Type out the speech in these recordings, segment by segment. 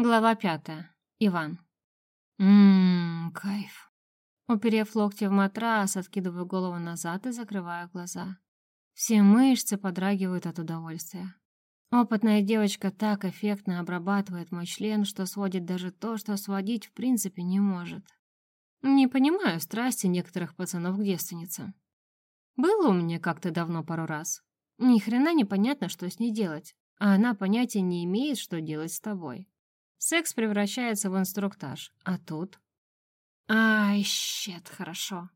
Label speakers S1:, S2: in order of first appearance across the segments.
S1: Глава пятая. Иван. Ммм, кайф. Уперев локти в матрас, откидываю голову назад и закрываю глаза. Все мышцы подрагивают от удовольствия. Опытная девочка так эффектно обрабатывает мой член, что сводит даже то, что сводить в принципе не может. Не понимаю страсти некоторых пацанов к девственницам. Было у меня как-то давно пару раз. Ни хрена непонятно, что с ней делать, а она понятия не имеет, что делать с тобой. Секс превращается в инструктаж, а тут... Ай, щет, хорошо.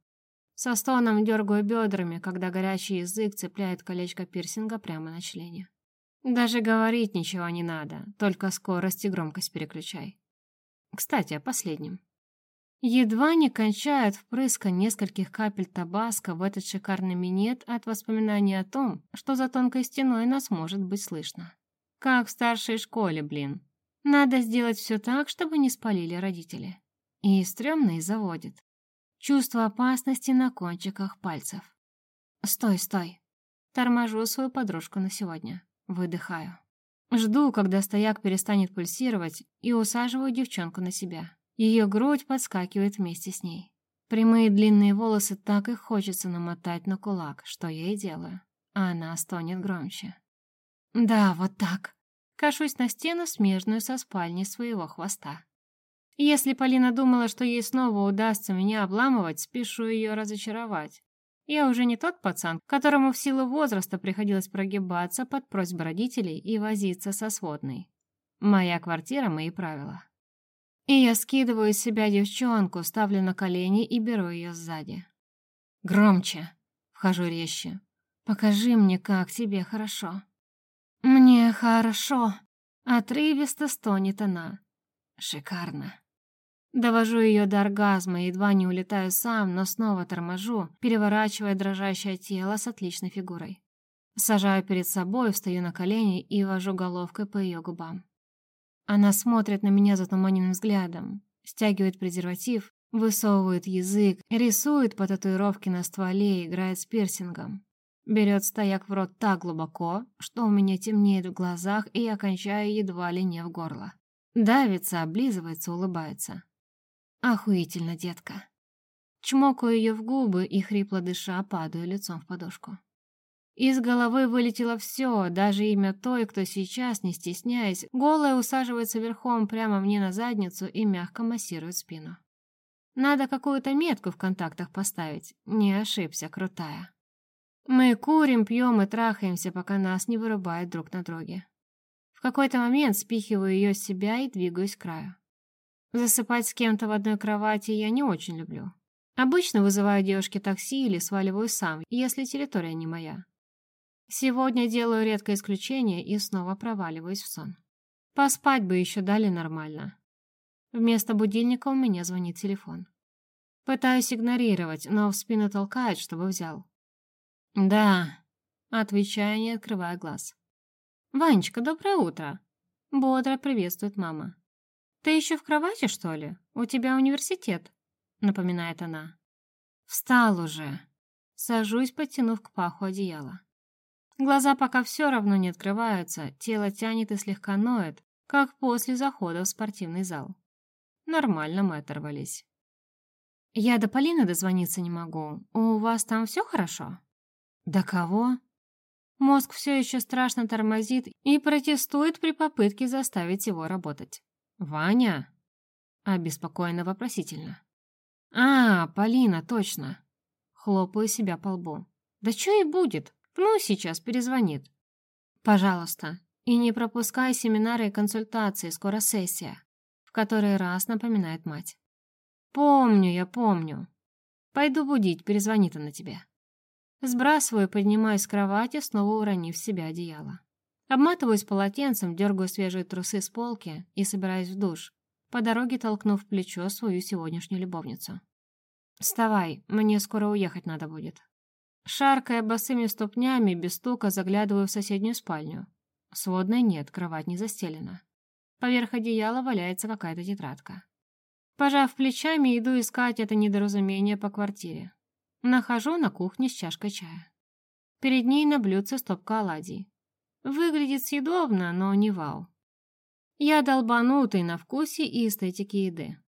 S1: Со стоном дергаю бедрами, когда горячий язык цепляет колечко пирсинга прямо на члене. Даже говорить ничего не надо, только скорость и громкость переключай. Кстати, о последнем. Едва не кончает впрыска нескольких капель табаско в этот шикарный минет от воспоминаний о том, что за тонкой стеной нас может быть слышно. Как в старшей школе, блин. Надо сделать все так, чтобы не спалили родители. И стрёмно и заводит. Чувство опасности на кончиках пальцев. Стой, стой. Торможу свою подружку на сегодня. Выдыхаю. Жду, когда стояк перестанет пульсировать, и усаживаю девчонку на себя. Ее грудь подскакивает вместе с ней. Прямые длинные волосы так и хочется намотать на кулак, что я и делаю. А она стонет громче. Да, вот так кашусь на стену, смежную со спальней своего хвоста. Если Полина думала, что ей снова удастся меня обламывать, спешу ее разочаровать. Я уже не тот пацан, которому в силу возраста приходилось прогибаться под просьбы родителей и возиться со сводной. Моя квартира, мои правила. И я скидываю из себя девчонку, ставлю на колени и беру ее сзади. Громче. Вхожу резче. Покажи мне, как тебе хорошо. «Мне хорошо», — отрывисто стонет она. «Шикарно». Довожу ее до оргазма, едва не улетаю сам, но снова торможу, переворачивая дрожащее тело с отличной фигурой. Сажаю перед собой, встаю на колени и вожу головкой по ее губам. Она смотрит на меня затуманенным взглядом, стягивает презерватив, высовывает язык, рисует по татуировке на стволе, играет с пирсингом. Берет стояк в рот так глубоко, что у меня темнеет в глазах, и я кончаю едва ли не в горло. Давится, облизывается, улыбается. Охуительно, детка. Чмокаю ее в губы и, хрипло дыша, падаю лицом в подушку. Из головы вылетело все, даже имя той, кто сейчас, не стесняясь, голая усаживается верхом прямо мне на задницу и мягко массирует спину. Надо какую-то метку в контактах поставить. Не ошибся, крутая. Мы курим, пьем и трахаемся, пока нас не вырубает друг на друге. В какой-то момент спихиваю ее с себя и двигаюсь к краю. Засыпать с кем-то в одной кровати я не очень люблю. Обычно вызываю девушке такси или сваливаю сам, если территория не моя. Сегодня делаю редкое исключение и снова проваливаюсь в сон. Поспать бы еще дали нормально. Вместо будильника у меня звонит телефон. Пытаюсь игнорировать, но в спину толкает, чтобы взял. «Да», — отвечаю, не открывая глаз. «Ванечка, доброе утро!» — бодро приветствует мама. «Ты еще в кровати, что ли? У тебя университет?» — напоминает она. «Встал уже!» Сажусь, подтянув к паху одеяло. Глаза пока все равно не открываются, тело тянет и слегка ноет, как после захода в спортивный зал. Нормально мы оторвались. «Я до Полины дозвониться не могу. У вас там все хорошо?» «Да кого?» Мозг все еще страшно тормозит и протестует при попытке заставить его работать. «Ваня?» Обеспокоенно вопросительно. «А, Полина, точно!» Хлопаю себя по лбу. «Да что и будет? Ну, сейчас перезвонит». «Пожалуйста, и не пропускай семинары и консультации, скоро сессия», в который раз напоминает мать. «Помню, я помню. Пойду будить, перезвонит она тебе». Сбрасываю, поднимаюсь с кровати, снова уронив в себя одеяло. Обматываюсь полотенцем, дергаю свежие трусы с полки и собираюсь в душ, по дороге толкнув в плечо свою сегодняшнюю любовницу. «Вставай, мне скоро уехать надо будет». Шаркая босыми ступнями, без стука заглядываю в соседнюю спальню. Сводной нет, кровать не застелена. Поверх одеяла валяется какая-то тетрадка. Пожав плечами, иду искать это недоразумение по квартире. Нахожу на кухне с чашкой чая. Перед ней на блюдце стопка оладий. Выглядит съедобно, но не вау. Я долбанутый на вкусе и эстетике еды.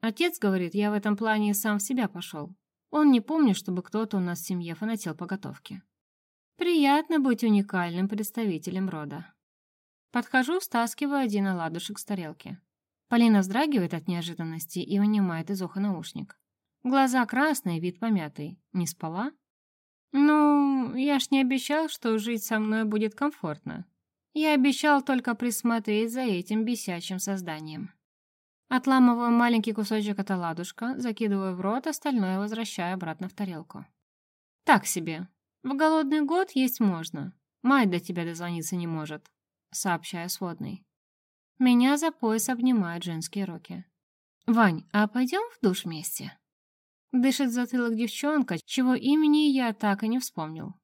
S1: Отец говорит, я в этом плане сам в себя пошел. Он не помнит, чтобы кто-то у нас в семье фанател по готовке. Приятно быть уникальным представителем рода. Подхожу, стаскиваю один оладушек с тарелки. Полина вздрагивает от неожиданности и вынимает из уха наушник. Глаза красные, вид помятый. Не спала? Ну, я ж не обещал, что жить со мной будет комфортно. Я обещал только присмотреть за этим бесячим созданием. Отламываю маленький кусочек от оладушка, закидываю в рот, остальное возвращаю обратно в тарелку. Так себе. В голодный год есть можно. Мать до тебя дозвониться не может, сообщаю сводный. Меня за пояс обнимают женские руки. «Вань, а пойдем в душ вместе?» Дышит затылок девчонка, чего имени я так и не вспомнил.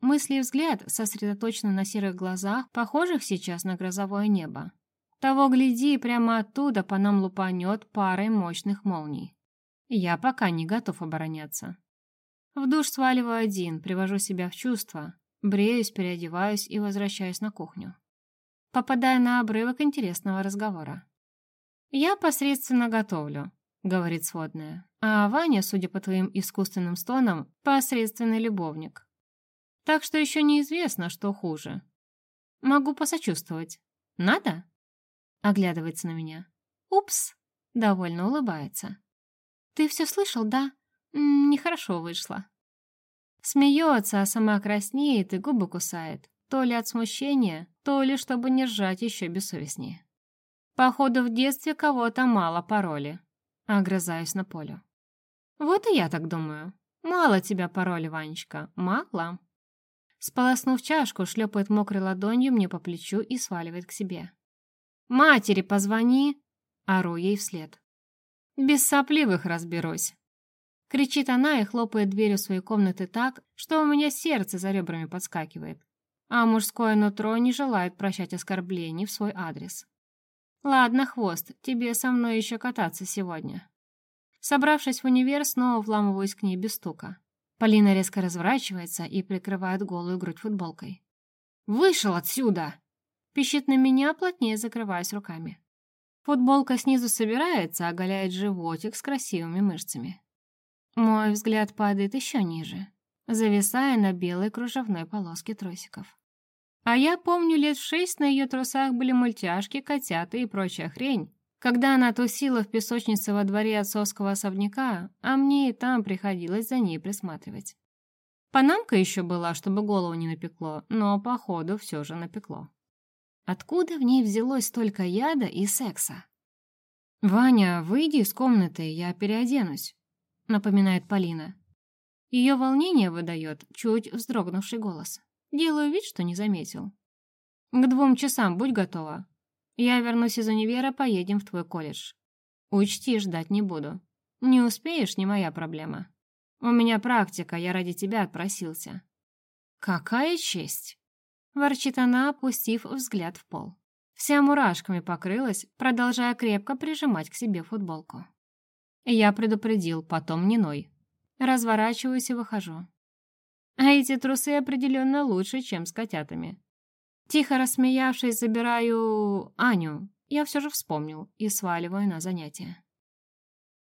S1: Мысли и взгляд сосредоточены на серых глазах, похожих сейчас на грозовое небо. Того гляди, прямо оттуда по нам лупанет парой мощных молний. Я пока не готов обороняться. В душ сваливаю один, привожу себя в чувство, бреюсь, переодеваюсь и возвращаюсь на кухню. Попадая на обрывок интересного разговора. «Я посредственно готовлю», — говорит сводная, «а Ваня, судя по твоим искусственным стонам, посредственный любовник. Так что еще неизвестно, что хуже. Могу посочувствовать. Надо?» Оглядывается на меня. «Упс!» — довольно улыбается. «Ты все слышал, да? Нехорошо вышло». Смеется, а сама краснеет и губы кусает. То ли от смущения, то ли чтобы не ржать еще бессовестнее. Походу, в детстве кого-то мало пароли. Огрызаюсь на полю. Вот и я так думаю. Мало тебя пароли, Ванечка, мало. Сполоснув чашку, шлепает мокрой ладонью мне по плечу и сваливает к себе. «Матери позвони!» — ору ей вслед. «Без сопливых разберусь!» Кричит она и хлопает дверью своей комнаты так, что у меня сердце за ребрами подскакивает, а мужское нутро не желает прощать оскорблений в свой адрес. «Ладно, хвост, тебе со мной еще кататься сегодня». Собравшись в универ, снова вламываюсь к ней без стука. Полина резко разворачивается и прикрывает голую грудь футболкой. «Вышел отсюда!» Пищит на меня, плотнее закрываясь руками. Футболка снизу собирается, оголяет животик с красивыми мышцами. Мой взгляд падает еще ниже, зависая на белой кружевной полоске тросиков. А я помню, лет в шесть на ее трусах были мультяшки, котята и прочая хрень, когда она тусила в песочнице во дворе отцовского особняка, а мне и там приходилось за ней присматривать. Панамка еще была, чтобы голову не напекло, но, походу, все же напекло. Откуда в ней взялось столько яда и секса? «Ваня, выйди из комнаты, я переоденусь», — напоминает Полина. Ее волнение выдает чуть вздрогнувший голос. Делаю вид, что не заметил. «К двум часам будь готова. Я вернусь из универа, поедем в твой колледж. Учти, ждать не буду. Не успеешь, не моя проблема. У меня практика, я ради тебя отпросился». «Какая честь!» ворчит она, опустив взгляд в пол. Вся мурашками покрылась, продолжая крепко прижимать к себе футболку. Я предупредил, потом не ной. Разворачиваюсь и выхожу. А эти трусы определенно лучше, чем с котятами. Тихо рассмеявшись, забираю Аню. Я все же вспомнил и сваливаю на занятия.